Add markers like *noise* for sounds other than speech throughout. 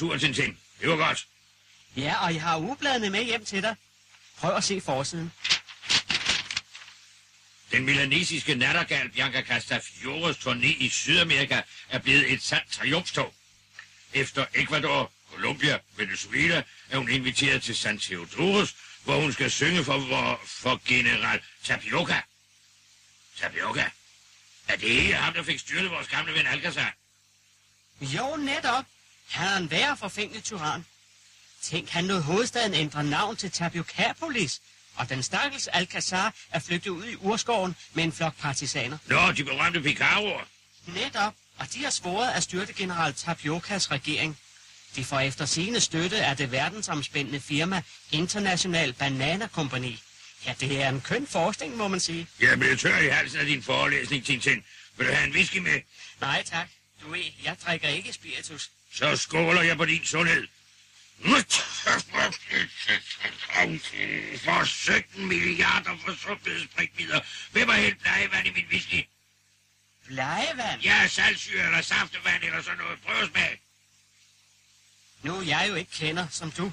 tur, Tintin. Det var godt. Ja, og jeg har ugebladene med hjem til dig. Prøv at se forsiden. Den milanesiske nattergal Bianca Castafiores turné i Sydamerika er blevet et sandt triumftog. Efter Ecuador, Colombia, Venezuela er hun inviteret til San Theodoros, hvor hun skal synge for, for, for general Tapioca. Tapioca? Er det ikke ham, der fik styrtet vores gamle ven Alcazar? Jo, netop. Han er en værre forfængelig tyran. Tænk, han lod hovedstaden ændre navn til Tapiocapolis, og den stakkels Alcazar er flygtet ud i urskoven med en flok partisaner. Nå, de berømte picaroer. Netop, og de har svoret at styrte general Tapiocas regering. De får efter sine støtte af det verdensomspændende firma International Banana Company. Ja, det er en køn forskning, må man sige. Jeg er blevet tør i halsen af din forelæsning, Tintin. Vil du have en whisky med? Nej, tak. Du ved, jeg drikker ikke spiritus. Så skåler jeg på din sundhed. For 17 milliarder forsumpede spritmider. Hvem har hældt blegevand i min whisky? Blegevand? Ja, saltsyre eller saftevand eller sådan noget. Prøv at smage. Nu er jeg jo ikke kender som du.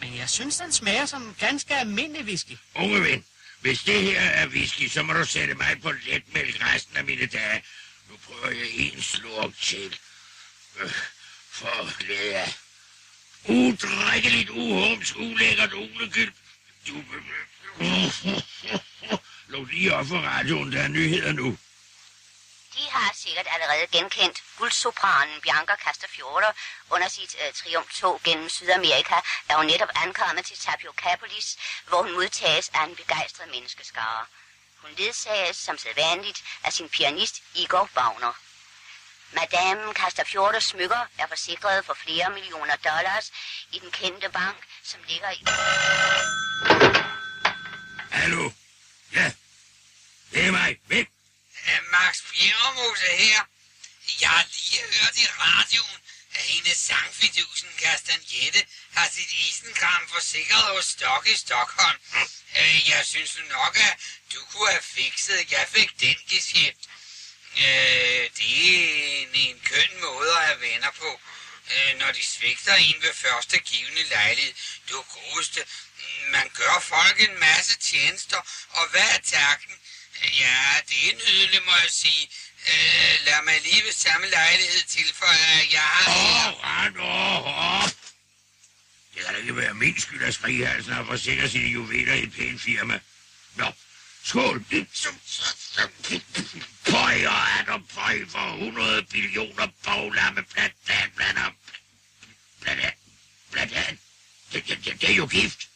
Men jeg synes, den smager som ganske almindelig whisky. Unge ven, hvis det her er whisky, så må du sætte mig på letmælk resten af mine dage. Nu prøver jeg en slurk til. Øh, for glæde af. Udrikkeligt, uhumsk, ulækkert uglegyld. Du... Lå *laughs* lige op for radioen, der er nyheder nu. De har sikkert allerede genkendt guldsopranen Bianca Castafiore under sit øh, triumftog gennem Sydamerika, da hun netop ankommet til Tapiocapolis, hvor hun modtages af en begejstret menneskeskare. Hun ledsages som sædvanligt af sin pianist Igor Wagner. Madame Castafiores smykker er forsikret for flere millioner dollars i den kendte bank, som ligger i... Hallo? Ja, det er mig. Hvem? Max Bjerremose her. Jeg har lige hørt i radioen, at hendes sangfidusen Kastanjette har sit isenkram forsikret hos Stok i Stockholm. Øh, Jeg synes nok, at du kunne have fikset, jeg fik den geschæft. Øh, det er en, en køn måde at have venner på, øh, når de svigter en ved første givende lejlighed. Du godeste, man gør folk en masse tjenester, og hvad er takken? Ja, det er nydeligt, må jeg sige. Øh, lad mig lige ved samme lejlighed tilføje, at jeg har... Åh, ret åh, op! Det kan da ikke være min skyld, at skrigehalsen har forsikret sine juveler i et pænt firma. Nå, skål! Pøj og er der pøj for 100 billioner boglamme plat, plat, plat, plat, plat, plat, det, det, det, det er jo gift.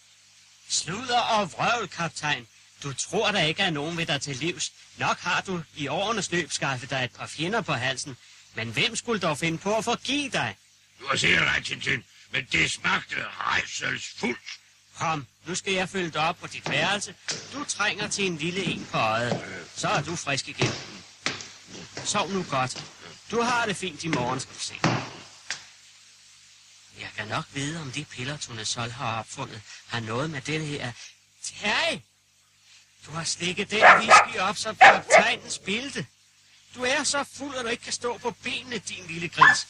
Sludder og vrøvl, kaptajn. Du tror der ikke er nogen ved dig til livs. Nok har du i årenes løb skaffet dig et par fjender på halsen. Men hvem skulle dog finde på at forgive dig? Du har sikkert ret, Tintin, men det smagte rejselsfuldt. Kom, nu skal jeg følge dig op på dit værelse. Du trænger til en lille en på øjet. Så er du frisk igen. Sov nu godt. Du har det fint i morgen, skal du se. Jeg kan nok vide, om de piller, Tone Sol har opfundet, har noget med den her... Hey! Du har slikket den whisky op, som kaptajnen spilte. Du er så fuld, at du ikke kan stå på benene, din lille gris.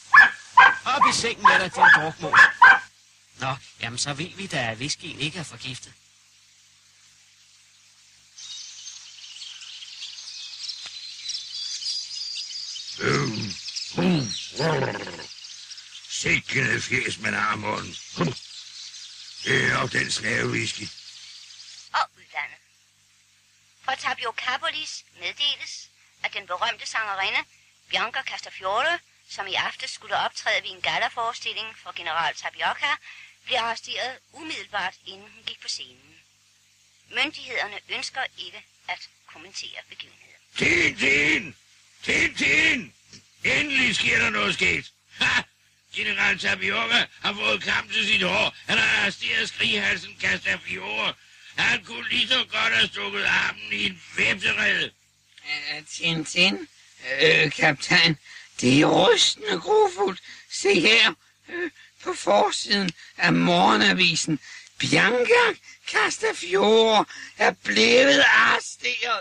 Op i sengen med dig, din drukmål. Nå, jamen så ved vi da, at whiskyen ikke er forgiftet. Sikkende fjes, man har munden. Det er nok den snævewhisky. og udlandet. For Tapiocapolis meddeles, at den berømte sangerinde Bianca Castafiore, som i aftes skulle optræde ved en gallaforestilling for general Tapioca, blev arresteret umiddelbart, inden hun gik på scenen. Myndighederne ønsker ikke at kommentere begivenheden. Tintin! Tintin! Endelig sker der noget sket. Ha! General Tapioca har fået kamp til sit hår. Han har arresteret skrighalsen Castafiore. Han kunne lige så godt have stukket armen i en vepserede. Øh, Tintin, øh, kaptajn, det er rystende grofuldt. Se her, øh, på forsiden af morgenavisen. Bianca Castafiore er blevet arresteret,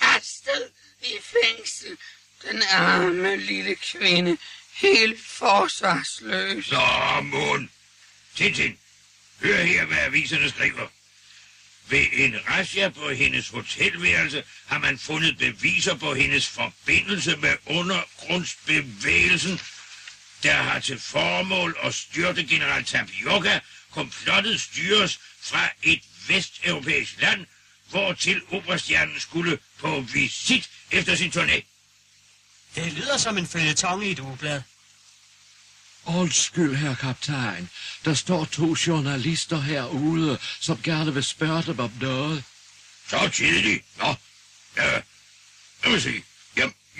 kastet i fængsel. Den arme lille kvinde, helt forsvarsløs. Nå, Mån. Tintin, hør her, hvad aviserne skriver. Ved en razzia på hendes hotelværelse har man fundet beviser på hendes forbindelse med undergrundsbevægelsen, der har til formål at styrte general Tapioca. Komplottet styres fra et vesteuropæisk land, hvortil operastjernen skulle på visit efter sin turné. Det lyder som en følgetong i et ugeblad. Undskyld, herr kaptajn. Der står to journalister herude, som gerne vil spørge dem om noget. Så tidligt. Nå, ja, lad mig se.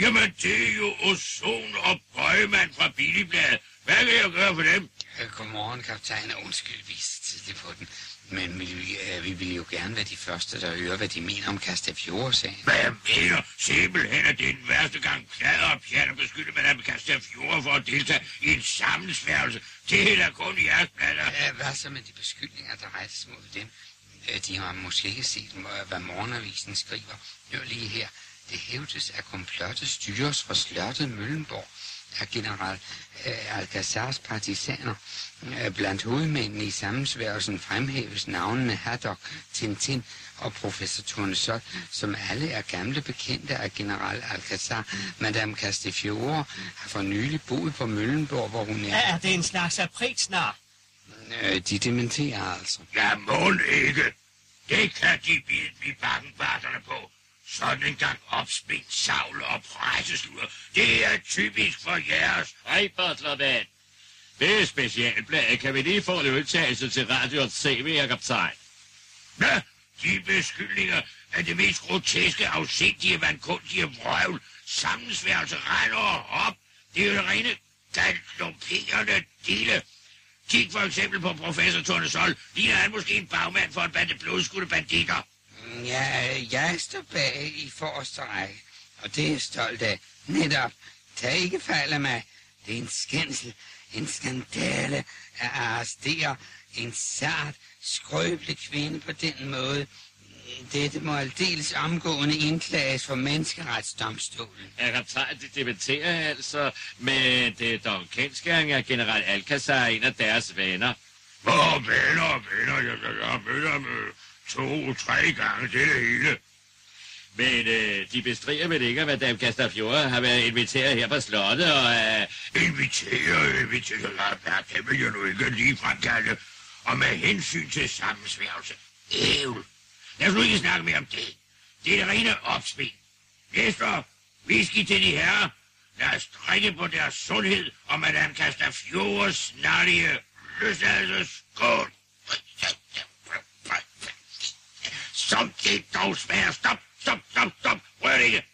Jamen, det er jo Ozon og Bøjemand fra Billigbladet. Hvad kan jeg gøre for dem? Øh, Godmorgen, kaptajn. Undskyld, vi er tidligt på den. Men vi, øh, vi vil jo gerne være de første, der hører, hvad de mener om Castafiore-sagen. Hvad jeg mener simpelthen, at det er den værste gang plader og pjat at beskylde Madame Castafiore for at deltage i en sammensværgelse. Det er da kun jeres blader. Øh, Hvad så med de beskyldninger, der rejses mod dem? Øh, De har måske ikke set, hvad morgenavisen skriver. Hør lige her. Det hævdes, at komplottet styres fra slottet Møllenborg af general øh, Alcazars partisaner. Øh, Blandt hovedmændene i sammensværgelsen fremhæves navnene Haddock, Tintin og professor Tournesol, som alle er gamle bekendte af general Alcazar. Madame Castafiore har for nylig boet på Møllenborg, hvor hun er... Er det en slags apritsnar? Øh, de dementerer altså. Ja, må ikke. Det kan de bide i bakkenbarterne på. Sådan en gang opspændt savl og presseslur. Det er typisk for jeres. Butlerman. Det er specialbladet. Kan vi lige få en udtalelse til radio og tv, herr kaptajn? Hvad? De beskyldninger er det mest groteske, afsindige, vandkundige vrøvl. Sammensværelse render op. Det er jo det rene galopperende dele. Kig for eksempel på professor Tornesol. Ligner han måske en bagmand for en bande blodskudte banditter? Ja, øh, jeg står bag i forreste række, og det er jeg stolt af. Netop. Tag ikke fejl af mig. Det er en skændsel, en skandale at arrestere en sart, skrøbelig kvinde på den måde. Dette må aldeles omgående indklages for menneskeretsdomstolen. Herr kaptajn, det debatterer altså, med det er dog kendskæring, at general Alcazar en af deres venner. Hvor venner, venner, jeg, jeg, jeg har to-tre gange, det er det hele. Men øh, de bestrider vel ikke, at Madame Castafiore har været inviteret her på slottet, og øh, Inviterer, inviterer, ja, det vil jeg nu ikke lige fremkalde. Og med hensyn til sammensværgelse, ævl. Lad os nu ikke snakke mere om det. Det er rene opspil. Næster, whisky til de herrer. Lad os drikke på deres sundhed, og Madame Castafiores snarlige løsladelse. Skål! Som det dog smager. Stop, stop, stop, stop. Rør det ikke.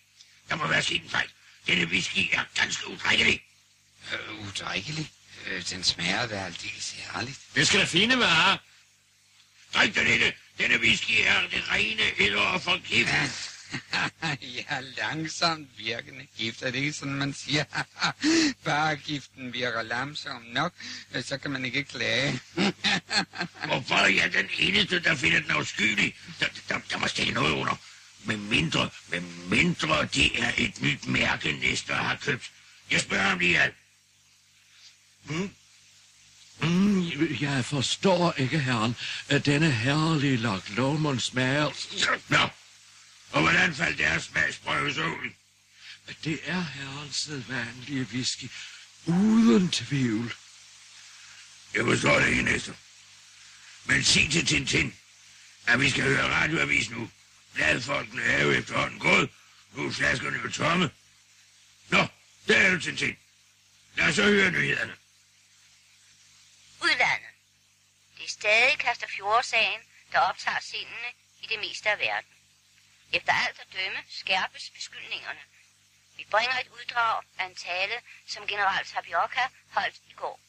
Der må være sket en fejl. Denne whisky er ganske udrækkelig. Øh, udrikkelig. Øh, den smager da aldeles herligt. det skal da fine være. Drik den ikke. Denne whisky er det rene æder og forgift. ja, *laughs* langsomt virkende gift, er det ikke sådan, man siger? *laughs* Bare giften virker langsomt nok, øh, så kan man ikke klage. *laughs* Hvorfor er jeg den eneste, der finder den afskyelig? Der, der, der må stikke noget under. Med mindre, med mindre det er et nyt mærke, Næster har købt. Jeg spørger ham lige alt. Mm, jeg forstår ikke, herren, at denne herlige Loch Lomond smager... Nå, og hvordan faldt deres smagsprøve så ud? Det er herrens sædvanlige whisky, uden tvivl. Jeg forstår det ikke, Næster. Men sig til Tintin, at vi skal høre radioavis nu. Bladfolkene er jo efterhånden gået. Nu er flaskerne jo tomme. Nå, der er du, Tintin. Lad os så høre nyhederne. Udlandet. Det er stadig Castafiore-sagen, der optager sindene i det meste af verden. Efter alt at dømme skærpes beskyldningerne. Vi bringer et uddrag af en tale, som general Tapioca holdt i går.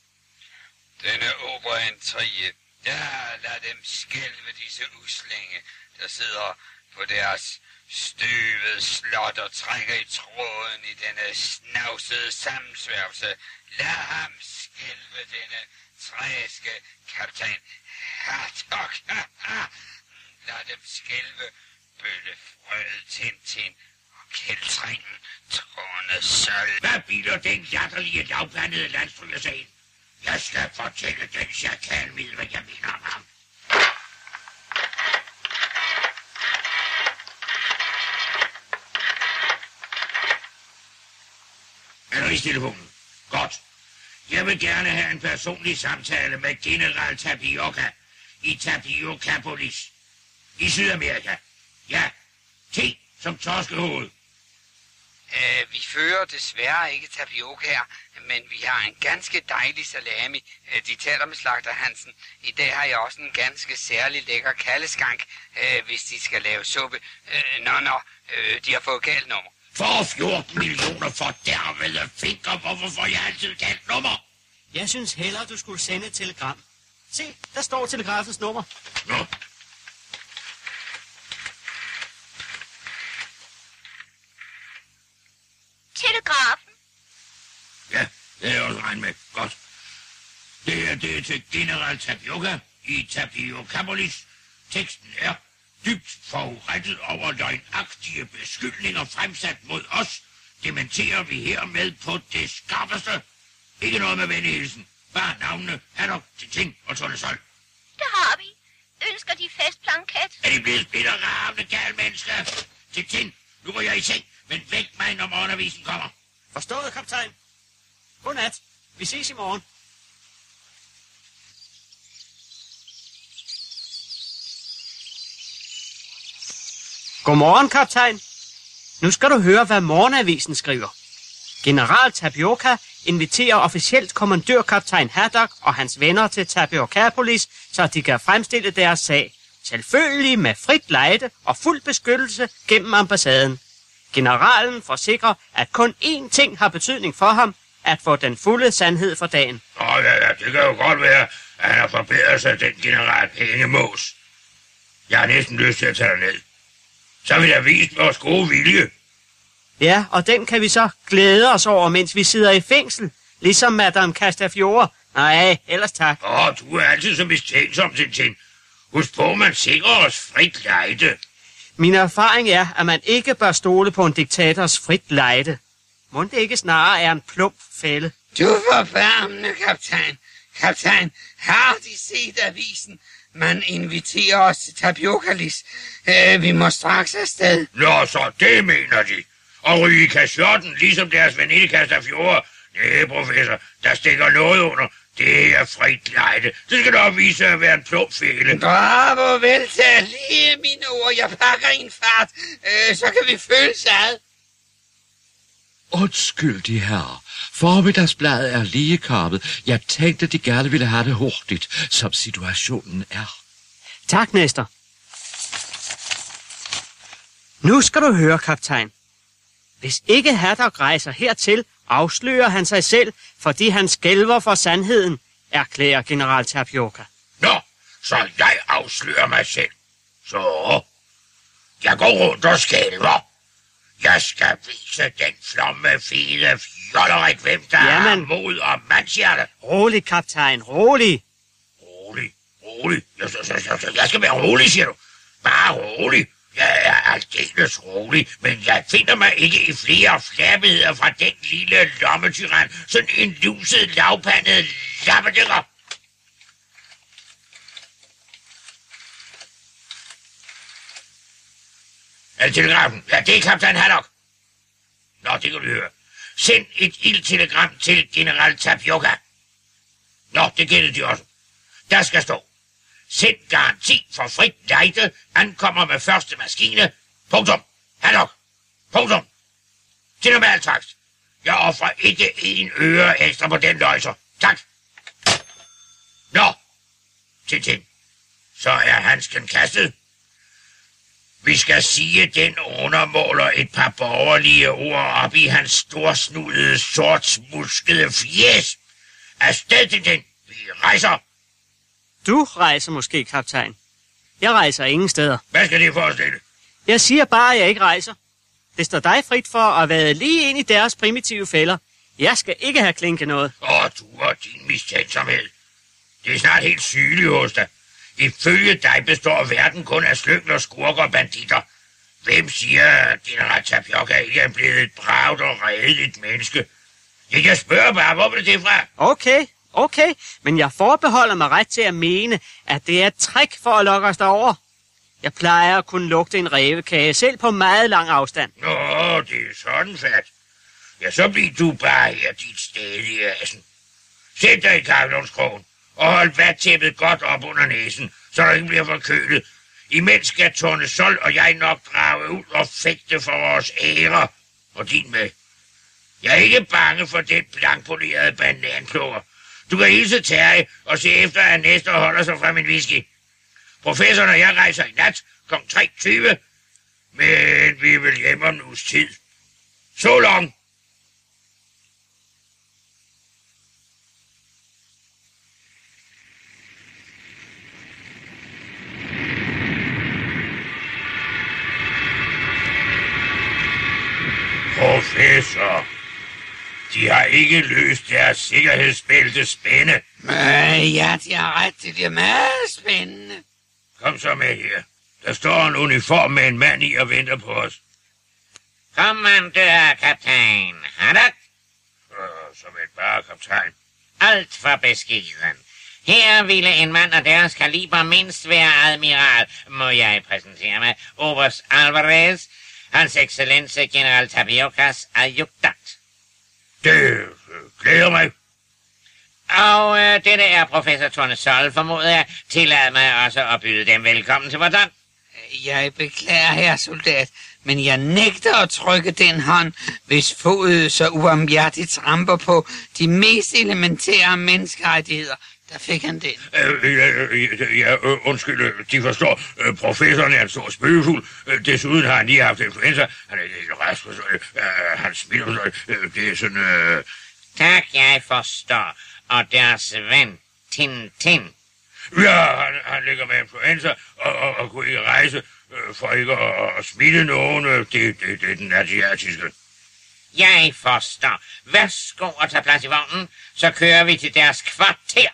Denne operaintrige, ja, lad dem skælve disse uslænge, der sidder på deres støvede slot og trækker i tråden i denne snavsede sammensværgelse. Lad ham skælve denne træske kaptajn Hertog. *laughs* Lad dem skælve bøllefrøet Tintin og kældringen, Trone Sølv. Hvad biler den latterlige lavpandede landstryger sig ind? Jeg skal fortælle den chakalmid, hvad jeg mener om ham. Er du i telefonen? Godt. Jeg vil gerne have en personlig samtale med general Tapioca i Tapiocapolis i Sydamerika. Ja, T som torskehoved. Øh, vi fører desværre ikke tapioca her, men vi har en ganske dejlig salami. Øh, de taler med slagter Hansen. I dag har jeg også en ganske særlig lækker kaldeskank, øh, hvis de skal lave suppe. Øh, nå, nå, øh, de har fået galt nummer. For 14 millioner for dervede fingre, hvorfor får jeg altid galt nummer? Jeg synes hellere, du skulle sende et telegram. Se, der står telegrafens nummer. Nå, Telegrafen. ja, det er jeg også regnet med. Godt. Det er det er til general Tapioca i Tapiocapolis. Teksten er dybt forurettet over løgnagtige beskyldninger fremsat mod os. Dementerer vi hermed på det skarpeste. Ikke noget med venligheden. Bare navnene Haddock, Tintin og Tornesol. Det har vi. Ønsker de festplanket? Er de blevet splitterravne, gal mennesker? Tintin, nu går jeg i seng, men væk mig, når morgenavisen kommer. Forstået, kaptajn. Godnat. Vi ses i morgen. Godmorgen, kaptajn. Nu skal du høre, hvad morgenavisen skriver. General Tapioca inviterer officielt kommandørkaptajn Haddock og hans venner til Tapiocapolis, så de kan fremstille deres sag. Selvfølgelig med frit lejde og fuld beskyttelse gennem ambassaden. Generalen forsikrer, at kun én ting har betydning for ham, at få den fulde sandhed for dagen. Åh, ja, ja, det kan jo godt være, at han har forbedret sig, den general Pengemås. Jeg har næsten lyst til at tage ned. Så vil jeg vise vores gode vilje. Ja, og den kan vi så glæde os over, mens vi sidder i fængsel, ligesom Madame Castafiore. Nej, ellers tak. Åh, du er altid så mistænksom, Tintin. Husk på, man sikrer os frit lejde. Min erfaring er, at man ikke bør stole på en diktators frit lejde. Må det ikke snarere er en plump fælde? Du forbarmende, kaptajn. Kaptajn, har de set avisen? Man inviterer os til Tapiocalis. Øh, vi må straks afsted. Nå, så det mener de. Og ryge i kasjotten, ligesom deres veninde Castafiore. Nej, professor, der stikker noget under. Det er frit lejde. Det skal nok vise at være en plump fælde. Bravo, vel til lige mine ord. Jeg pakker en fart. Øh, så kan vi følges ad. Undskyld, de herrer. Formiddagsbladet er lige kommet. Jeg tænkte, de gerne ville have det hurtigt, som situationen er. Tak, Næster. Nu skal du høre, kaptajn. Hvis ikke Haddock rejser hertil, afslører han sig selv, fordi han skælver for sandheden, erklærer general Tapioca. Nå, så jeg afslører mig selv. Så, jeg går rundt og skælver. Jeg skal vise den flomme, fede fjollerik, hvem der Jamen. har mod og mandshjerte. Rolig, kaptajn, rolig. Rolig, rolig. Jeg, så, så, jeg skal være rolig, siger du. Bare rolig. Jeg er aldeles rolig, men jeg finder mig ikke i flere flabbigheder fra den lille lommetyran, sådan en luset, lavpandet lappedykker. Er det telegrafen? Ja, det er kaptajn Haddock. Nå, det kan du høre. Send et ildtelegram til general Tapioca. Nå, det gælder de også. Der skal stå. Sæt garanti for frit lejde, ankommer med første maskine. Punktum. Haddock. Punktum. Til normal takst. Jeg offrer ikke en øre ekstra på den løjser. Tak. Nå. Tintin. Så er handsken kastet. Vi skal sige, at den undermåler et par borgerlige ord op i hans storsnudede, sortsmuskede fjes. Afsted til den. Vi rejser. Du rejser måske, kaptajn. Jeg rejser ingen steder. Hvad skal det forestille? Jeg siger bare, at jeg ikke rejser. Det står dig frit for at være lige ind i deres primitive fælder. Jeg skal ikke have klinket noget. Åh, du og din mistænksomhed. Det er snart helt sygeligt hos dig. Ifølge dig består verden kun af slyngler, skurker og banditter. Hvem siger, at general Tapioca ikke er blevet et bravt og redeligt menneske? Jeg kan spørge bare, hvor blev det fra? Okay, okay, men jeg forbeholder mig ret til at mene, at det er et trick for at lokke os derover. Jeg plejer at kunne lugte en revekage, selv på meget lang afstand. Nå, det er sådan fat. Ja, så bliver du bare her dit sted i asen. Sæt dig i kavlundskrogen og hold vattæppet godt op under næsen, så der ikke bliver forkølet. Imens skal Tone Sol og jeg nok drage ud og fægte for vores ære og din med. Jeg er ikke bange for den blankpolerede bananplukker. Du kan hilse Terje og se efter, at næste holder sig fra min whisky. Professoren og jeg rejser i nat kl. 3.20, men vi vil hjem om en uges tid. Så long! Professor, de har ikke løst deres sikkerhedsbælte spænde. Øh, ja, de har ret til det er meget spændende. Kom så med her. Der står en uniform med en mand i og venter på os. Kommandør, kaptajn. Haddock, Øh, som et bare kaptajn. alt for beskeden. Her ville en mand af deres kaliber mindst være admiral. Må jeg præsentere mig? Oberst Alvarez, hans excellence general Tapiocas adjutant. Det øh, glæder mig. Og øh, dette er professor Torne Sol, formoder jeg. Tillad mig også at byde dem velkommen til land. Jeg beklager, herre soldat, men jeg nægter at trykke den hånd, hvis fod så uomhjertigt tramper på de mest elementære menneskerettigheder. Der fik han den. Øh, øh, øh, ja, øh, undskyld, de forstår. Professoren er en stor spøgefugl. Øh, desuden har han lige haft influenza. Han er ikke rask. Øh, øh, han smitter. Øh, det er sådan... Øh, Tak, jeg forstår. Og deres ven, Tintin. ja, han, han ligger med influenza og, og, og kunne ikke rejse øh, for ikke at, at smitte nogen. Det, det, det er den asiatiske. Jeg forstår. Værsgo og tag plads i vognen, så kører vi til deres kvarter.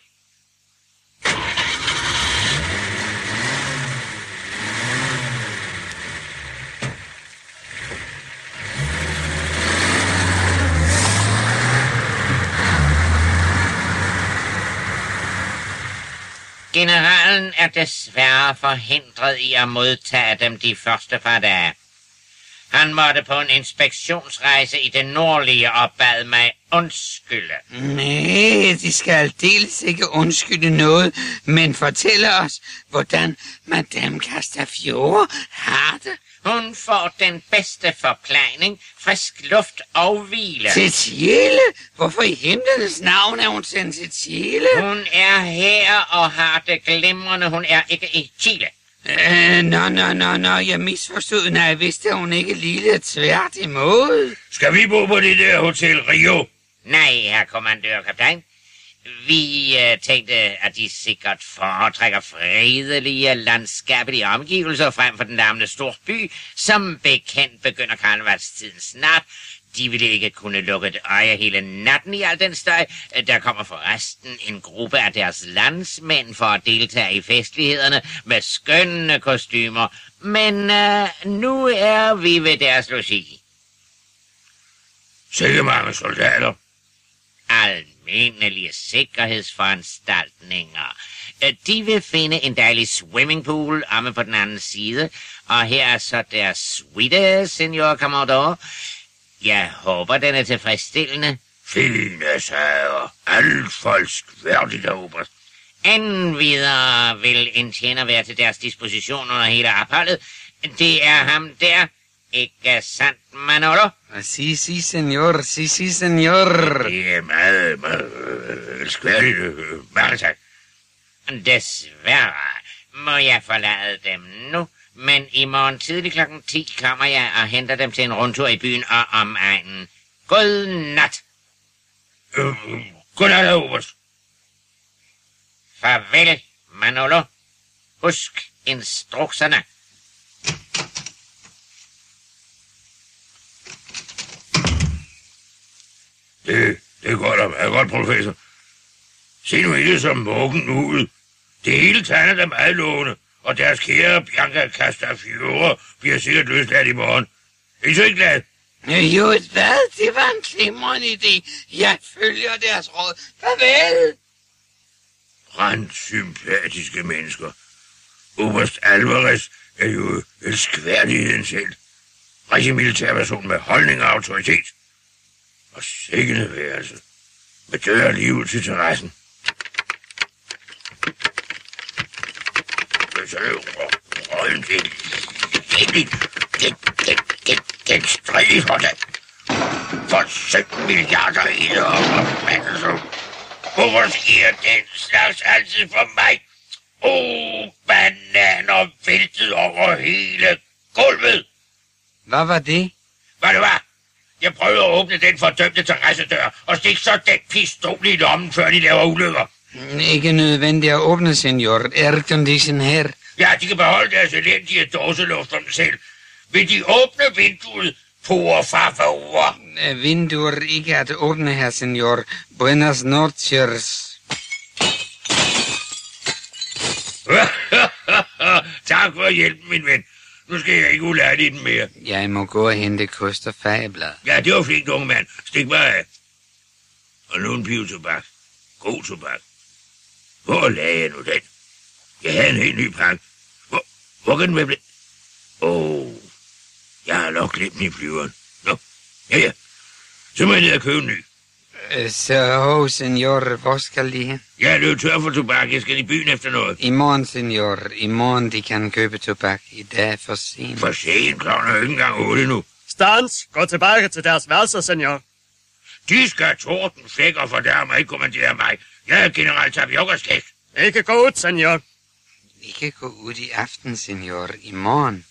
Generalen er desværre forhindret i at modtage dem de første par dage. Han måtte på en inspektionsrejse i det nordlige og bad mig undskylde. Nej, de skal aldeles ikke undskylde noget, men fortælle os, hvordan Madame Castafiore har det. Hun får den bedste forplejning, frisk luft og hvile. Til? Hvorfor i himlens navn er hun sendt til Chile? Hun er her og har det glimrende. Hun er ikke i Chile. Øh, nå, nå, nå, nå, jeg misforstod, når jeg vidste, at hun ikke lille tvært imod. Skal vi bo på det der Hotel Rio? Nej, herr kommandør kaptajn. Vi øh, tænkte, at de sikkert foretrækker fredelige landskabelige omgivelser frem for den larmende storby. Som bekendt begynder karnevalstiden snart. De ville ikke kunne lukke et øje hele natten i al den støj. Der kommer forresten en gruppe af deres landsmænd for at deltage i festlighederne med skønne kostymer. Men øh, nu er vi ved deres logi. Sikke mange soldater almindelige sikkerhedsforanstaltninger. Øh, De vil finde en dejlig swimmingpool omme på den anden side, og her er så deres suite, senor Commodore. Jeg håber, den er tilfredsstillende. Fine sager. Alt folks værdigt oberst. Endvidere vil en tjener være til deres disposition under hele opholdet. Det er ham der, ikke sandt, Manolo? Si, si, senor, si, si, senor. Det er meget, meget elskværdigt. Mange tak. Desværre må jeg forlade dem nu, men i morgen tidlig klokken 10 kommer jeg og henter dem til en rundtur i byen og omegnen. God nat. Øh, godnat, oberst. Farvel, Manolo. Husk instrukserne. Det, det går da meget godt, professor. Se nu ikke som muggen ud. Det hele tegner meget lovende, og deres kære Bianca Castafiore bliver sikkert løsladt i morgen. Er I så ikke glad? Jo, hvad? Det var en glimrende idé. Jeg følger deres råd. Farvel! Rent sympatiske mennesker. Oberst Alvarez er jo elskværdigheden selv. Rigtig militærperson med holdning og autoritet. Og sikkende værelse. Med dør lige ud til terrassen. Så er jo røgen til. Den, den, den, den, den strid for det. For 17 milliarder i det opfattelse. Hvorfor sker den slags altid for mig? Åh, oh, bananer væltet over hele gulvet. Hvad var det? Hvad det var? Jeg prøvede at åbne den fordømte terrassedør, og stik så den pistol i lommen, før de laver ulykker. Ikke nødvendigt at åbne, senor. Aircondition her. Ja, de kan beholde deres elendige dåseluft om selv. Vil de åbne vinduet, por favor? Øh, Vinduer ikke at åbne her, senor. Buenas noches. *laughs* tak for hjælpen, min ven. Nu skal jeg ikke ulade i den mere. Jeg må gå og hente kost og fageblad. Ja, det var flinkt, unge mand. Stik bare af. Og nu en piv tobak. God tobak. Hvor lagde jeg nu den? Jeg havde en helt ny pakke. Hvor, hvor kan den være blevet? Åh, oh, jeg har nok glemt den i flyveren. Nå, ja ja. Så må jeg ned og købe en ny. Øh, Så, oh, senor, hvor skal de hen? Jeg er løbet tør for tobak. Jeg skal i byen efter noget. I morgen, senor. I morgen, de kan købe tobak. I dag er for sent. For sent, klokken er ikke engang otte nu. Stans, gå tilbage til deres værelser, senor. De skal torden flæk og fordærme ikke kommandere mig. Jeg er general Tapiokas kæft. Ikke gå ud, senor. Kan gå ud i aften, senor. I morgen.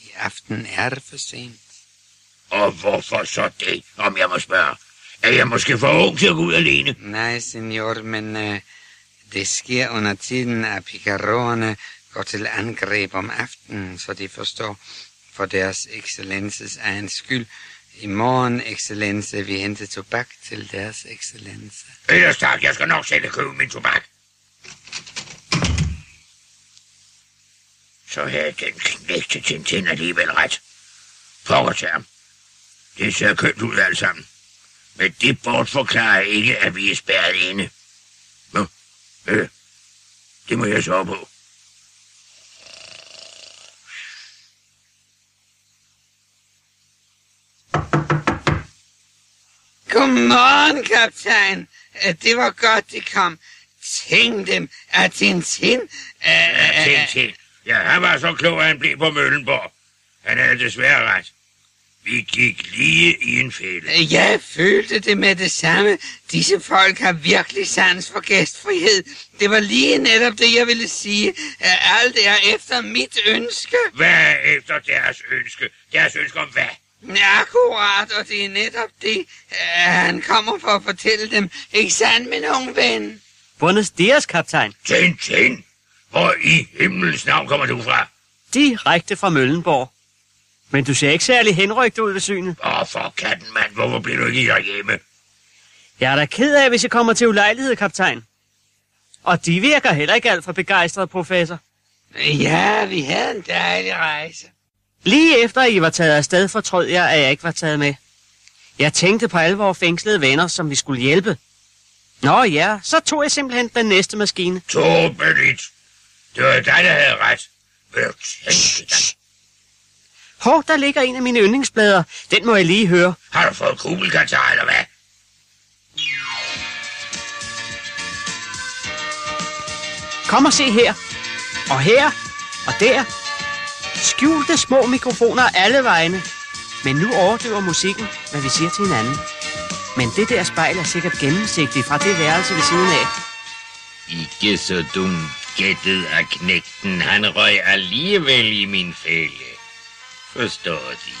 I aften er det for sent. Og hvorfor så det, om jeg må spørge? Er jeg måske for ung til at gå ud alene? Nej, senor, men uh, det sker under tiden, at picaroerne går til angreb om aftenen, så de forstår for deres excellences egen skyld. I morgen, excellence, vi henter tobak til deres excellence. Ellers tak, jeg skal nok selv købe min tobak. Så havde den knægte Tintin alligevel ret. Pokker til ham. Det ser kønt ud alt sammen. Men det bortforklarer ikke, at vi er spærret inde. Nå, øh, det må jeg så på. Godmorgen, kaptajn. Øh, Det var godt, de kom. Tænk dem, at Tintin... Ja, Øh, Tintin. Ja, han var så klog, at han blev på Møllenborg. Han havde desværre ret. Vi gik lige i en fælde. øh, jeg følte det med det samme. Disse folk har virkelig sans for gæstfrihed. Det var lige netop det, jeg ville sige. Alt er efter mit ønske. Hvad er efter deres ønske? Deres ønske om hvad? Akkurat, og det er netop det, han kommer for at fortælle dem. Ikke sandt, min unge ven? Buenos dias, kaptajn. Tintin, hvor i himlens navn kommer du fra? Direkte fra Møllenborg. Men du ser ikke særlig henrygt ud ved synet. Åh, for katten, mand. Hvorfor bliver du ikke hjemme? Jeg er da ked af, hvis jeg kommer til ulejlighed, kaptajn. Og de virker heller ikke alt for begejstret, professor. Ja, vi havde en dejlig rejse. Lige efter I var taget afsted, fortrød jeg, at jeg ikke var taget med. Jeg tænkte på alle vores fængslede venner, som vi skulle hjælpe. Nå ja, så tog jeg simpelthen den næste maskine. Tåbeligt. Det var dig, der havde ret. Vil du tænke dig? Hov, der ligger en af mine yndlingsblader. Den må jeg lige høre. Har du fået kugelkatar, eller hvad? Kom og se her. Og her. Og der. Skjulte små mikrofoner alle vegne. Men nu overdøver musikken, hvad vi siger til hinanden. Men det der spejl er sikkert gennemsigtigt fra det værelse ved siden af. Ikke så dumt gættet af knægten. Han røg alligevel i min fælde. Forstår de?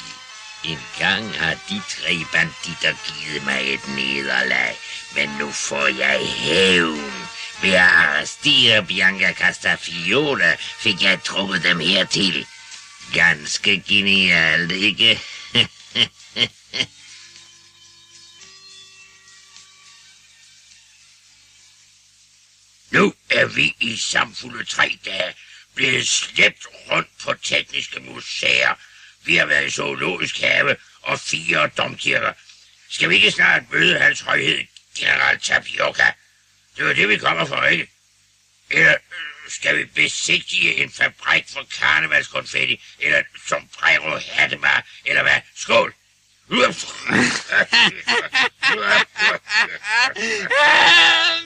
En gang har de tre banditter givet mig et nederlag, men nu får jeg hævn. Ved at arrestere Bianca Castafiore fik jeg trukket dem hertil. Ganske genialt, ikke? *laughs* Nu er vi i samfundet tre dage. blevet slæbt rundt på tekniske museer. Vi har været i zoologisk have og fire domkirker. Skal vi ikke snart møde hans højhed, general Tapioca? Det var det, vi kommer for, ikke? Eller øh, skal vi besigtige en fabrik for karnevalskonfetti, eller som Prero Hattemar, eller hvad? Skål! *laughs*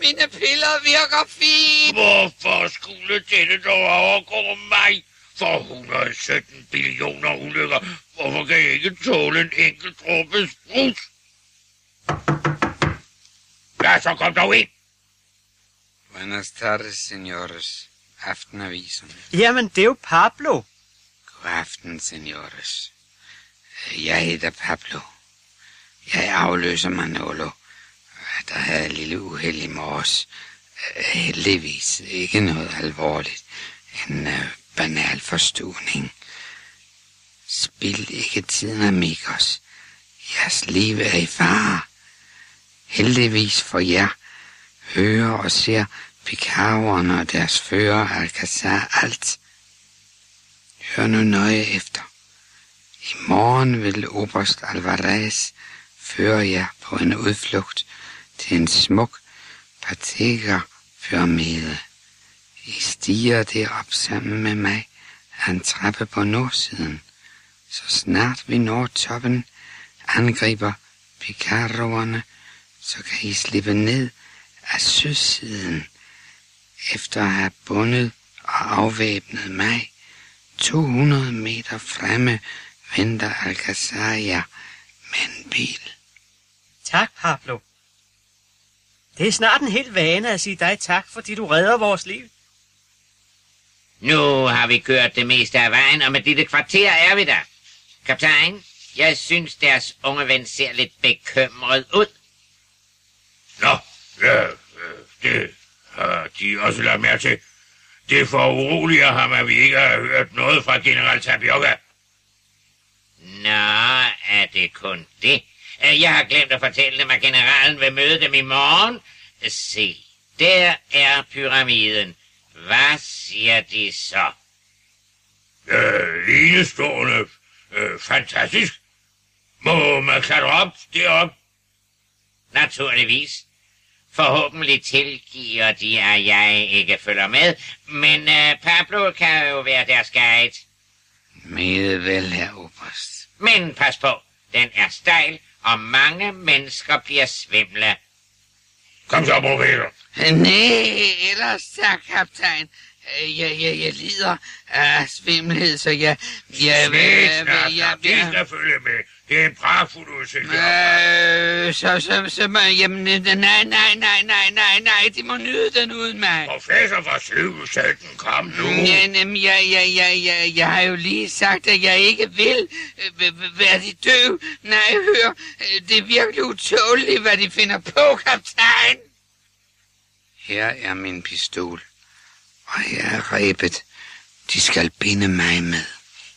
Mine piller virker fint. Hvorfor skulle dette dog overgå mig? For 117 billioner ulykker. Hvorfor kan jeg ikke tåle en enkelt dråbe sprut? Ja, så kom dog ind. Buenas tardes, senores. Aftenaviserne. Jamen, det er jo Pablo. God aften, senores. Jeg hedder Pablo. Jeg afløser Manolo, der havde et lille uheld i morges. Heldigvis ikke noget alvorligt. En uh, banal forstuning. Spil ikke tiden, amigos. Jeres liv er i fare. Heldigvis for jer hører og ser pikarerne og deres fører Alcazar alt. Hør nu nøje efter. I morgen vil Oberst Alvarez føre jer på en udflugt til en smuk Pateker-pyramide. I stiger derop sammen med mig af en trappe på nordsiden. Så snart vi når toppen, angriber picaroerne, så kan I slippe ned af sydsiden. Efter at have bundet og afvæbnet mig, 200 meter fremme venter Alcazar med en bil. Tak, Pablo. Det er snart en helt vane at sige dig tak, fordi du redder vores liv. Nu har vi kørt det meste af vejen, og med dette kvarter er vi der. Kaptajn, jeg synes, deres unge ven ser lidt bekymret ud. Nå, ja, det har de også lagt mærke til. Det foruroliger ham, at vi ikke har hørt noget fra general Tapioca. Nå, er det kun det? Øh, Jeg har glemt at fortælle dem, at generalen vil møde dem i morgen. Se, der er pyramiden. Hvad siger de så? Øh, enestående, øh, fantastisk. Må man klatre op derop? Naturligvis. Forhåbentlig tilgiver de, at jeg ikke følger med, men uh, Pablo kan jo være deres guide. Med vel, herr Oberst. Men pas på, den er stejl, og mange mennesker bliver svimle. Kom så, Bovero. Nej, ellers tak, kaptajn. Øh, Jeg, jeg, jeg lider af svimmelhed, så jeg... jeg, Slet jeg, snart, jeg, de jeg, skal følge med. Det er en pragtfuld udsigt. Øh, så, så, så, må- jamen, nej, nej, nej, nej, nej, nej, de må nyde den uden mig. Professor fra sygehussætten, kom nu. Ja, jamen, jeg, jeg, jeg, jeg, jeg har jo lige sagt, at jeg ikke vil øh, være de døv. Nej, hør, øh, det er virkelig utåligt, hvad de finder på, kaptajn. Her er min pistol, og her er rebet. De skal binde mig med.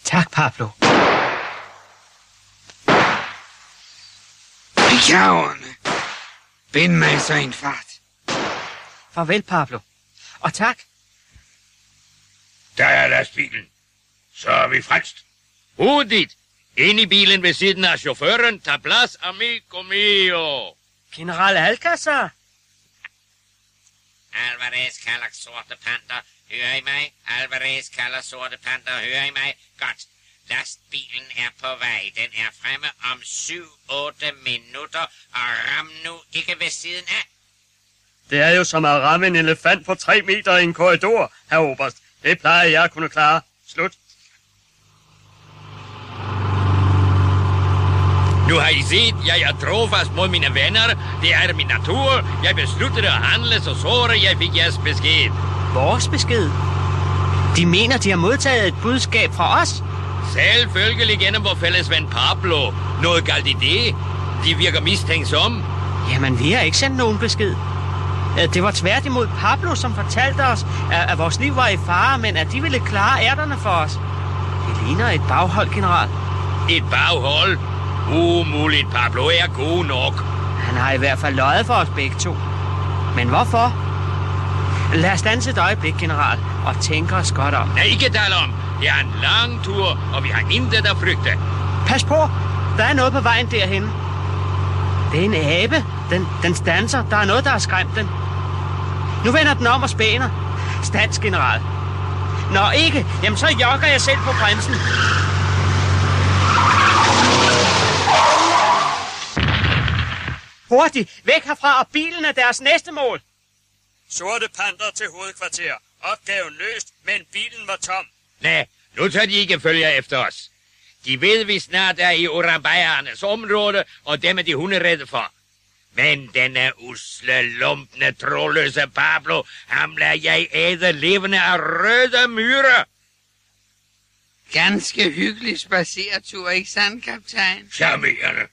Tak, Pablo. Pikarerne, bind mig så en fart. Farvel, Pablo. Og tak. Der er lastbilen. Så er vi frelst. Hurtigt! Ind i bilen ved siden af chaufføren. Tag plads, amigo mio. General Alcazar. Alvarez kalder sorte panter. Hører I mig? Alvarez kalder sorte panter. Hører I mig? Godt. Lastbilen er på vej. Den er fremme om 7-8 minutter. Og ram nu ikke ved siden af. Det er jo som at ramme en elefant på tre meter i en korridor, herr Oberst. Det plejer jeg at kunne klare. Slut. Nu har I set, jeg er trofast mod mine venner. Det er min natur. Jeg besluttede at handle så såre, jeg fik jeres besked. Vores besked. De mener, de har modtaget et budskab fra os. Selvfølgelig gennem vor fælles ven Pablo. Noget galt i det. De virker mistænksom. Jamen, vi har ikke sendt nogen besked. Øh, Det var tværtimod Pablo, som fortalte os, at, vores liv var i fare, men at de ville klare ærterne for os. Det ligner et baghold, general. Et baghold. Umuligt, Pablo er god nok. Han har i hvert fald løjet for os begge to. Men hvorfor? Lad os danse et øjeblik, general, og tænke os godt om. Nej, ikke tale om. Det er en lang tur, og vi har intet at frygte. Pas på! Der er noget på vejen derhen. Det er en abe. Den, den stanser. Der er noget, der har skræmt den. Nu vender den om og spæner. Stands, general. Nå, ikke. Jamen, så jogger jeg selv på bremsen. Hurtigt! Væk herfra, og bilen er deres næste mål. Sorte panter til hovedkvarter. Opgaven løst, men bilen var tom. Nej, nu tør de ikke følge efter os. De ved, vi snart er i Urabajernes område, og dem er de hunderedde for. Men denne usle, lumpne, troløse Pablo, ham lader jeg æde levende af røde myre. Ganske hyggelig spacertur, ikke sandt, kaptajn? Charmerende.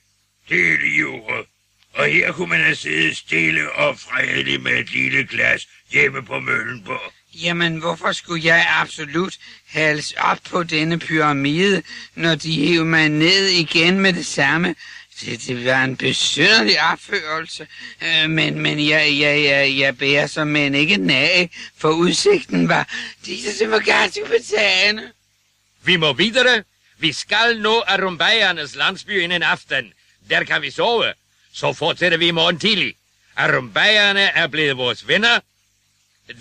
Det er ordet. Og her kunne man have siddet stille og fredelig med et lille glas hjemme på møllen på. Jamen, hvorfor skulle jeg absolut hals op på denne pyramide, når de hæver mig ned igen med det samme? Det, det var en besynderlig opførelse, øh, men, men jeg, jeg, jeg, jeg bærer som men ikke nag, for udsigten var, det, det var ganske betagende. Vi må videre. Vi skal nå Arumbajernes landsby inden aften. Der kan vi sove. Så fortsætter vi i morgen tidlig. Arumbajerne er blevet vores venner.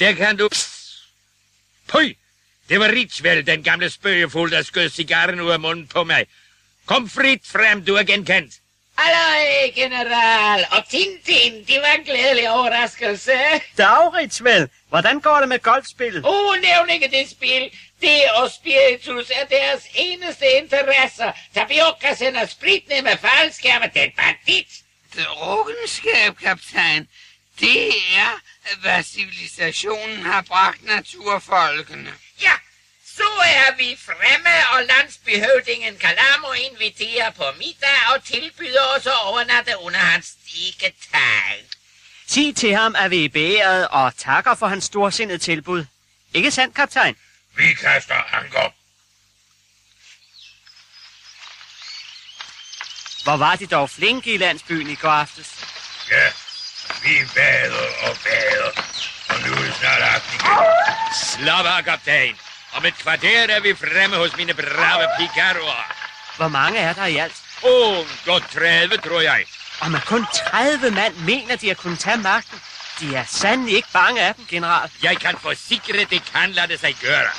Der kan du... Pøj! Det var Ritzvel, den gamle spøgefuld, der skød cigaren ud af munden på mig. Kom frit frem, du er genkendt. Halløj, general. Og Tintin, det var en glædelig overraskelse. Dagritsvel, hvordan går det med golfspillet? Åh, oh, nævn ikke det spil. Det og spiritus er deres eneste interesser. Tapioca sender sprit ned med faldskærme. Den bandit. Drukkenskab, kaptajn, det er, hvad civilisationen har bragt naturfolkene. Ja, så er vi fremme, og landsbyhøvdingen Kalamo inviterer på middag og tilbyder os at overnatte under hans stikke tag. Sig til ham, at vi er bæret, og takker for hans storsindede tilbud. Ikke sandt, kaptajn? Vi kaster anker. Hvor var de dog flinke i landsbyen i går aftes? Ja, vi bader og bader. Og nu er det snart aften igen. Slap af, kaptajn. Om et kvarter er vi fremme hos mine brave picaroer. Hvor mange er der i alt? Åh, oh, godt 30, tror jeg. Og man kun 30 mand mener, de har kunnet tage magten. De er sandelig ikke bange af dem, general. Jeg kan forsikre, det kan lade sig gøre.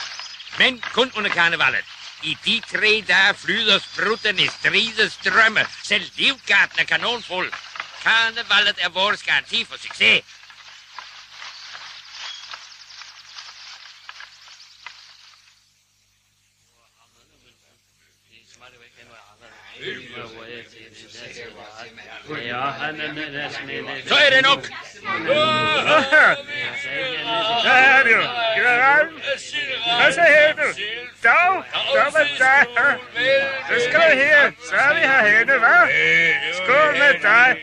Men kun under karnevalet. I de tre dage flyder sprutten i stride strømme. Selv livgarden er kanonfuld. Karnevalet er vores garanti for succes. Så er det nok. Der er du, general. Hvad så her, du? Dag, dag med dig. Så skal du her, så er vi herhenne, hva'? Skål med dig.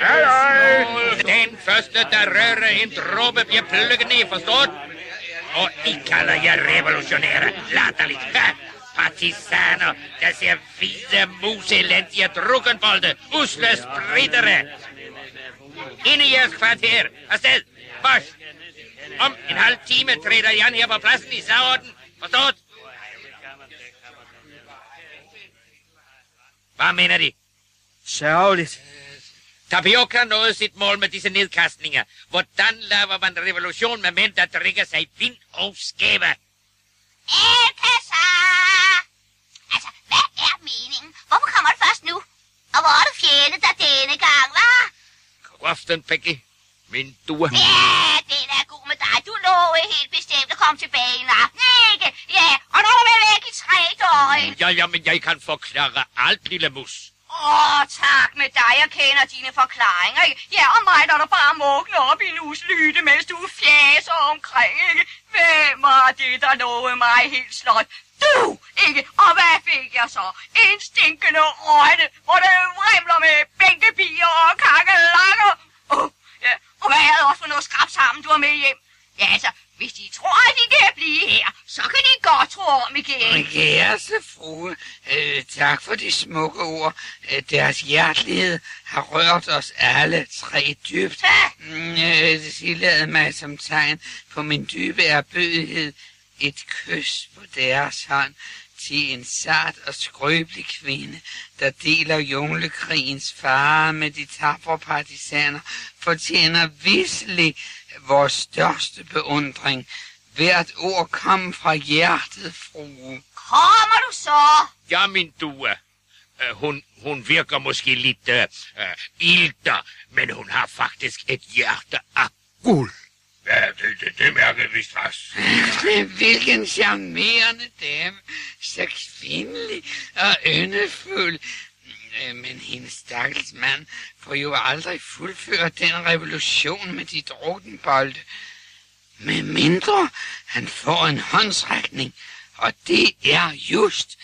Halløj. Den første, der rører en dråbe, bliver plukket ned, forstået? Og I kalder jer revolutionære latterligt. Ha! Partisaner, der ser hvide muselendige drukkenbolde, usle spritere. Ind i jeres kvarter. Afsted. Bosch. Om en halv time træder Jan her på pladsen i Sauerten. Forstået? Hvad mener de? Sørgeligt. Tapioca nåede sit mål med disse nedkastninger. Hvordan laver man revolution med mænd, der drikker sig vind og skæve? Alcazar! Altså, hvad er meningen? Hvorfor kommer det først nu? Og hvor er du fjende der denne gang, hva'? God aften, Becky. Min due. Ja, det er god med dig. Du lovede helt bestemt at komme tilbage i aften, ikke? Ja, og nu er du væk i tre døgn. Ja, ja, men jeg kan forklare alt, lille mus. Åh, tak med dig. Jeg kender dine forklaringer, ikke? Ja, og mig, der der bare mugler op i en uslytte, mens du fjæser omkring, ikke? Hvem var det, der lovede mig helt slot? Du, ikke? Og hvad fik jeg så? En stinkende røgne, hvor det vrimler med bænkebier og kakkelakker. Oh, ja. Og hvad havde også for noget skrab sammen, du har med hjem? Ja, altså, hvis de tror, at de kan blive her, Så kan de godt tro om igen. Kæreste frue, øh, tak for de smukke ord. Øh, deres hjertelighed har rørt os alle tre dybt. Mm, øh, tillad mig som tegn på min dybe erbødighed et kys på deres hånd til en sart og skrøbelig kvinde, der deler junglekrigens fare med de tapre partisaner, fortjener visselig vores største beundring. Hvert ord kom fra hjertet, frue. Kommer du så? Ja, min due. Øh, hun, hun virker måske lidt uh, uh, ilter, men hun har faktisk et hjerte af guld. Ja, det, det, det mærker vi straks. *laughs* Hvilken charmerende dame, så kvindelig og yndefuld. Øh, Men hendes stakkels mand får jo aldrig fuldført den revolution med de drotenbolde. Med mindre han får en håndsrækning, og det er just,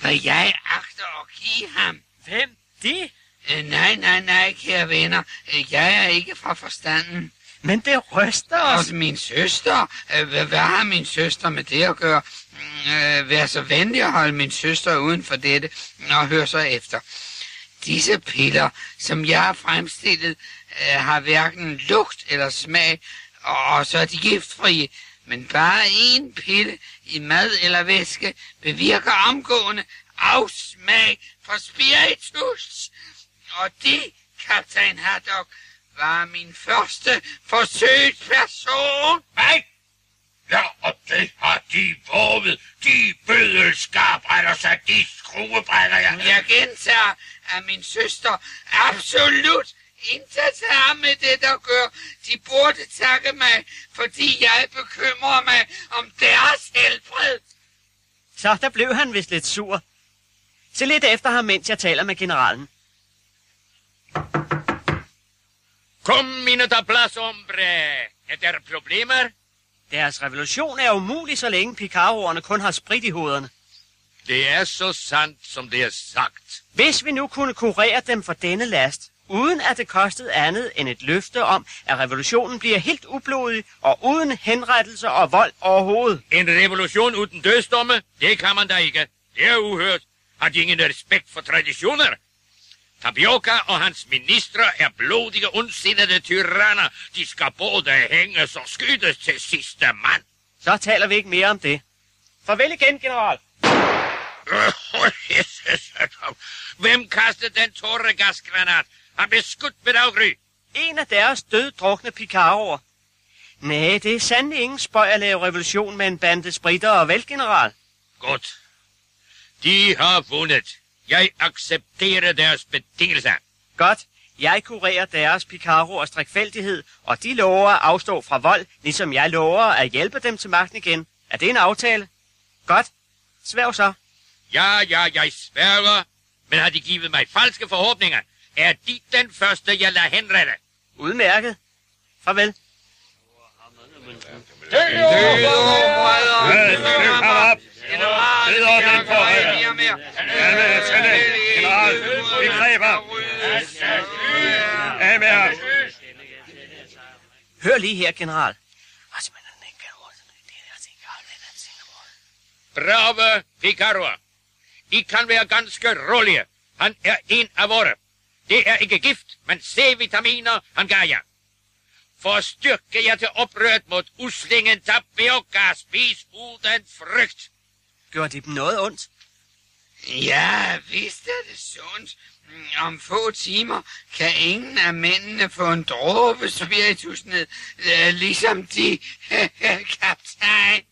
hvad jeg agter at give ham. Hvem det? Øh, nej, nej, nej, kære venner, Øh, jeg er ikke fra forstanden. Men det ryster os. Og min søster, hvad, hvad har min søster med det at gøre? Mm, vær så venlig at holde min søster uden for dette, og hør så efter. Disse piller, som jeg har fremstillet, øh, har hverken lugt eller smag, og så er de giftfrie. Men bare en pille i mad eller væske bevirker omgående afsmag for spiritus. Og det, kaptajn Haddock, var min første forsøgsperson. Nej! Ja, og det har de våget. De bødelskarbejdere, så de skruebrækker jeg. Jeg gentager, at min søster absolut intet har med det at gøre. De burde takke mig, fordi jeg bekymrer mig om deres helbred. Så der blev han vist lidt sur. Se lidt efter ham, mens jeg taler med generalen. Kom, mine der plads, hombre. Er der problemer? Deres revolution er umulig, så længe picaroerne kun har sprit i hovederne. Det er så sandt, som det er sagt. Hvis vi nu kunne kurere dem for denne last, uden at det kostede andet end et løfte om, at revolutionen bliver helt ublodig og uden henrettelser og vold overhovedet. En revolution uden dødsdomme, det kan man da ikke. Det er uhørt. Har de ingen respekt for traditioner? Tapioca og hans ministre er blodige, ondsindede tyranner. De skal både hænges og skydes til sidste mand. Så taler vi ikke mere om det. Farvel igen, general. *laughs* Hvem kastede den tåregasgranat? Han blev skudt ved daggry. En af deres døddrukne picaroer. Nej, det er sandelig ingen spøj at lave revolution med en bande spritter og velgeneral. Godt. De har vundet. Jeg accepterer deres betingelser. Godt. Jeg kurerer deres picaroers drikfældighed, og de lover at afstå fra vold, ligesom jeg lover at hjælpe dem til magten igen. Er det en aftale? Godt. Sværg så. Ja, ja, jeg sværger. Men har de givet mig falske forhåbninger? Er de den første, jeg lader henrette? Udmærket. Farvel. Lederordning for højre. Alle tænde, general, vi kræber. Af med ham. Hør lige her, general. Brave picaroer. I kan være ganske rolige. Han er en af vore. Det er ikke gift, men C-vitaminer, han gav jer. For styrke jer til oprøret mod uslingen tapioca, spis uden frygt. Gjorde de dem noget ondt? Ja, vist er det sundt. Om få timer kan ingen af mændene få en dråbe spiritus ned, øh, ligesom de, *laughs* kaptajn.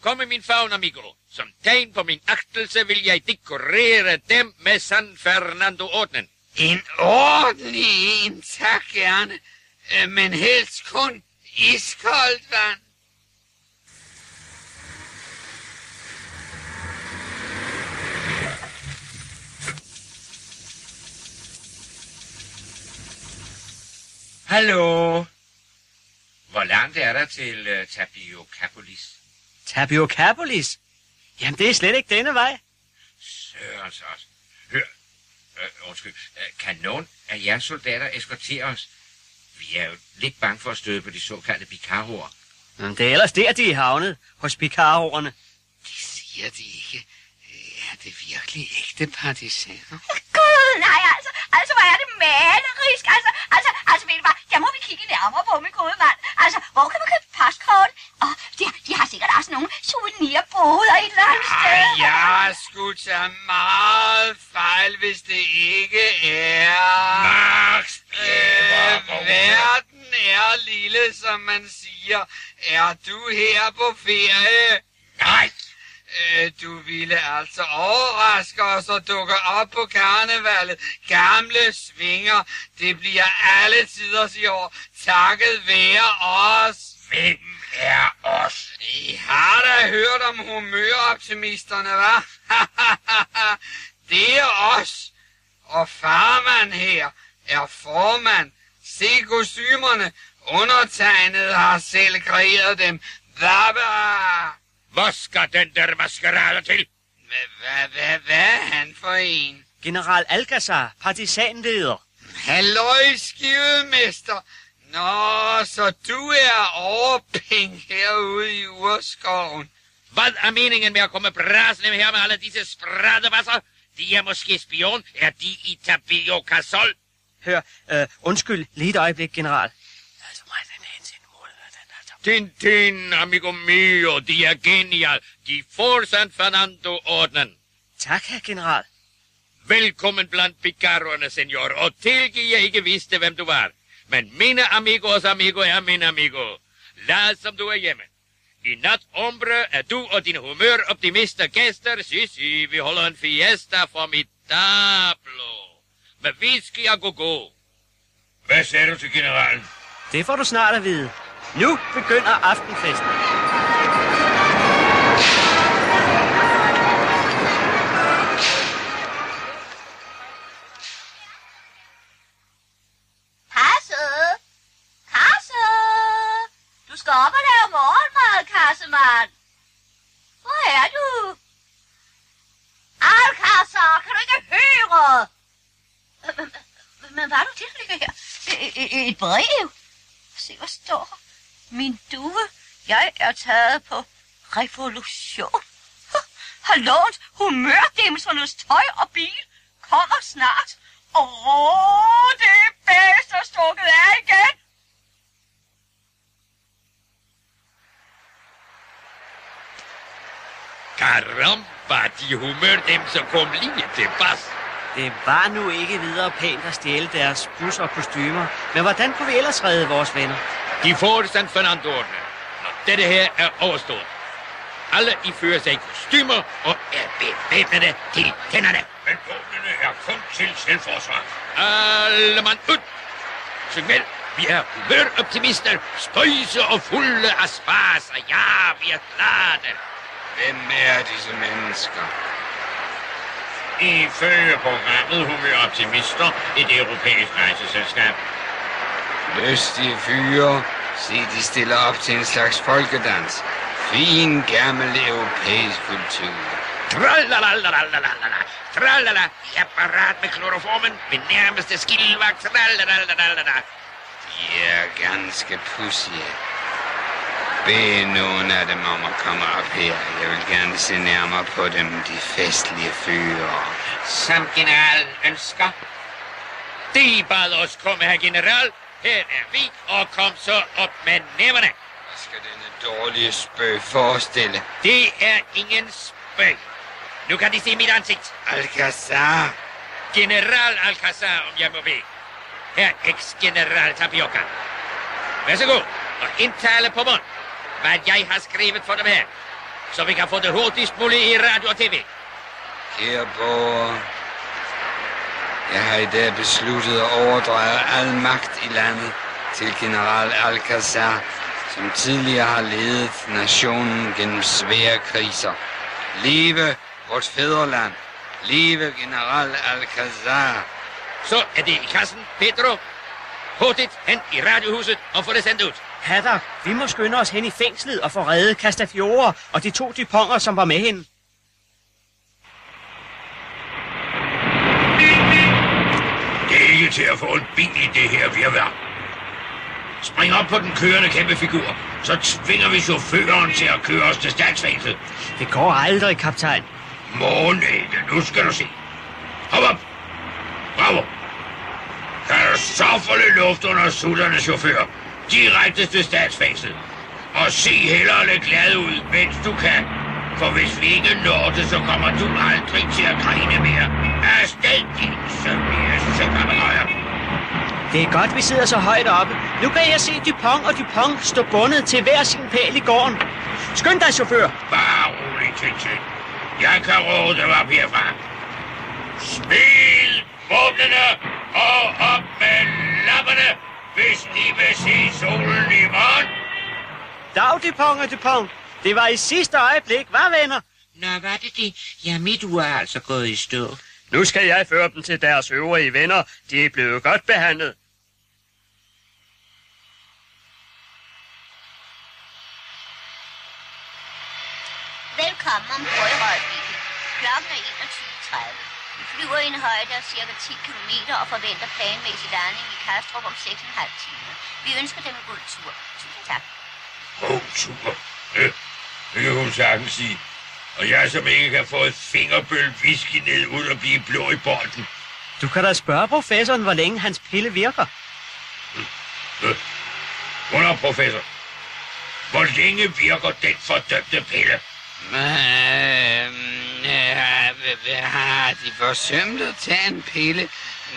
Kom med min favn, amigo. Som tegn på min agtelse vil jeg dekorere dem med San Fernando-ordnen. En ordentlig en, tak gerne. Øh, Men helst kun iskoldt vand. Hallo? Hvor langt er der til uh, Tapiocapolis? Tapiocapolis? Jamen, det er slet ikke denne vej. Søren så også. Hør. Øh, undskyld. Øh, kan nogen af jeres soldater eskortere os? Vi er jo lidt bange for at støde på de såkaldte picaroer. Men det er ellers der, de er havnet, hos picaroerne. Det siger de ikke. Er det virkelig ægte partisaner? Nej, altså, altså, hvor er det malerisk, altså, altså, altså, ved du hvad, der må vi kigge nærmere på, min gode mand. Altså, hvor kan man købe postkort? Og de, de har sikkert også nogle souvenirboder et eller andet sted. Ej, jeg skulle tage meget fejl, hvis det ikke er... Max, Øh, verden er lille, som man siger. Er du her på ferie? Nej, Øh, du ville altså overraske os og dukke op på karnevalet. Gamle svinger. Det bliver alle tiders i år. Takket være os. hvem er os? I har da hørt om humøroptimisterne, hva'? *laughs* det er os. Og farmand her er formand. Se kostymerne. Undertegnet har selv kreeret dem. Hvad, hvad skal den der maskerade til? hvad, hvad, hvad er han for en? General Alcazar, partisanleder. Halløj, skivemester. Nå, så du er overpeng herude i urskoven. Hvad er meningen med at komme brasende her med alle disse spredevasser? De er måske spion. Er de i Tabio Casol? Hør, øh, undskyld, lige et øjeblik, general. Tintin, amigo mio, de er genial. De får San Fernando-ordnen. Tak, herr general. Velkommen blandt picarroerne, senor. Og tilgiv, jeg ikke vidste, hvem du var. Men mine amigos amigo er min amigo. Lad som du er hjemme. I nat ombre er du og dine humøroptimister gæster. Si, si, vi holder en fiesta formidablo. Med whisky og go-go. Hvad sagde du til generalen? Det får du snart at vide. Nu begynder aftenfesten. Kasse! Kasse! Du skal op og lave morgenmad, kassemand. Hvor er du? Alcazar, kan du ikke høre? Men, men- hvad har du til at ligge her? E- Et brev? Se, hvad står. Min due, jeg er taget på revolution. *laughs* Har lånt humørdæmsernes tøj og bil. Kommer snart. Åh, det er bedst at stukket af igen. Caramba, de humør dem, så kom lige til pas. Det var nu ikke videre pænt at stjæle deres bus og kostymer. Men hvordan kunne vi ellers redde vores venner? De får San Fernando-ordnen, når dette her er overstået. Alle ifører sig i kostymer og er bevæbnede til tænderne. Men våbnene er kun til selvforsvar. Alle mand ud! Syng vel, vi er humøroptimister, spøjse og fulde af spas, og ja, vi er klare. Hvem er disse mennesker? Ifølge programmet Humøroptimister, et europæisk rejseselskab. Lystige fyre, se de stiller op til en slags folkedans. Fin gammel europæisk kultur. Tralalalalalalala, tralala, jeg er parat med kloroformen ved nærmeste skildvagt. Tralalalalalalala. De er ganske pussige. Bed nogen af dem om at komme op her. Jeg vil gerne se nærmere på dem, de festlige fyre. Som generalen ønsker. De bad os komme, herr general. Her er vi, og kom så op med næverne. Hvad skal denne dårlige spøg forestille? Det er ingen spøg. Nu kan de se mit ansigt. Alcazar. General Alcazar, om jeg må bede. Her eks-general Tapioca. Værsågod, og indtale på mund, hvad jeg har skrevet for dem her. Så vi kan få det hurtigst muligt i radio og tv. Kære borger, jeg har i dag besluttet at overdrage al magt i landet til general Alcazar, som tidligere har ledet nationen gennem svære kriser. Leve vores fædreland. Leve general Alcazar. Så er det i kassen, Pedro. Hurtigt hen i radiohuset og få det sendt ud. Hatter, vi må skynde os hen i fængslet og få reddet Castafiore og de to dyponger, som var med hende. Ikke til at få en bil i det her virvær. Spring op på den kørende kæmpe figur. Så tvinger vi chaufføren til at køre os til statsfængsel. Det går aldrig, kaptajn. Morgen ikke. Nu skal du se. Hop op. Bravo. Kan du så få lidt luft under sutterne, chauffør? Direkte til statsfængsel. Og se hellere lidt glad ud, mens du kan. For hvis vi ikke når det, så kommer du aldrig til at grine mere. Afsted, din søvnlige søpapagøjer. Det er godt, vi sidder så højt oppe. Nu kan jeg se Dupont og Dupont stå bundet til hver sin pæl i gården. Skynd dig, chauffør. Bare rolig, Tintin. Jeg kan råde dem op herfra. Smil våbnene og op med lapperne, hvis I vil se solen i morgen. Dag, Dupont og Dupont. Det var i sidste øjeblik, hvad venner? Nå, var det det? Ja, mit ur er altså gået i stå. Nu skal jeg føre dem til deres øvrige venner. De er blevet godt behandlet. Velkommen ombord i røgbilen. Klokken er 21.30. Vi flyver i en højde af cirka 10 km og forventer planmæssig landing i Kastrup om 6,5 timer. Vi ønsker dem en god tur. Tusind tak. God tur. Det kan hun sagtens sige. Og jeg som ikke kan få et fingerbøl whisky ned ud og blive blå i bolden. Du kan da spørge professoren, hvor længe hans pille virker. Øh, under professor. Hvor længe virker den fordømte pille? Øh, har de forsømt at tage en pille?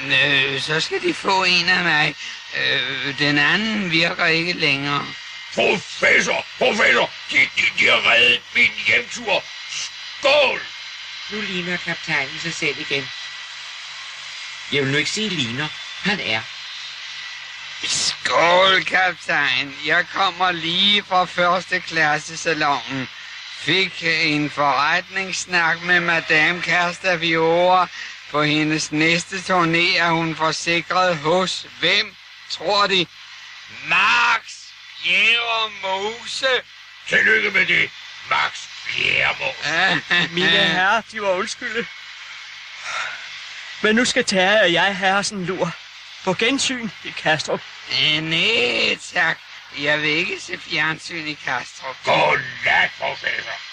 Øh, så skal de få en af mig. Øh, den anden virker ikke længere. Professor! Professor! De, de, de har reddet min hjemtur. Skål! Nu ligner kaptajnen sig selv igen. Jeg vil nu ikke sige ligner. Han er. Skål, kaptajn. Jeg kommer lige fra første klasse salongen. Fik en forretningssnak med Madame Castafiore. På hendes næste turné er hun forsikret hos hvem, tror de? Max Bjerre Mose. Tillykke med det, Max Bjermos. Mine herrer, de var undskylde. Men nu skal Terje og jeg have sådan en lur. På gensyn i Kastrup. Øh, nej, tak. Jeg vil ikke se fjernsyn i Kastrup. Godnat, professor.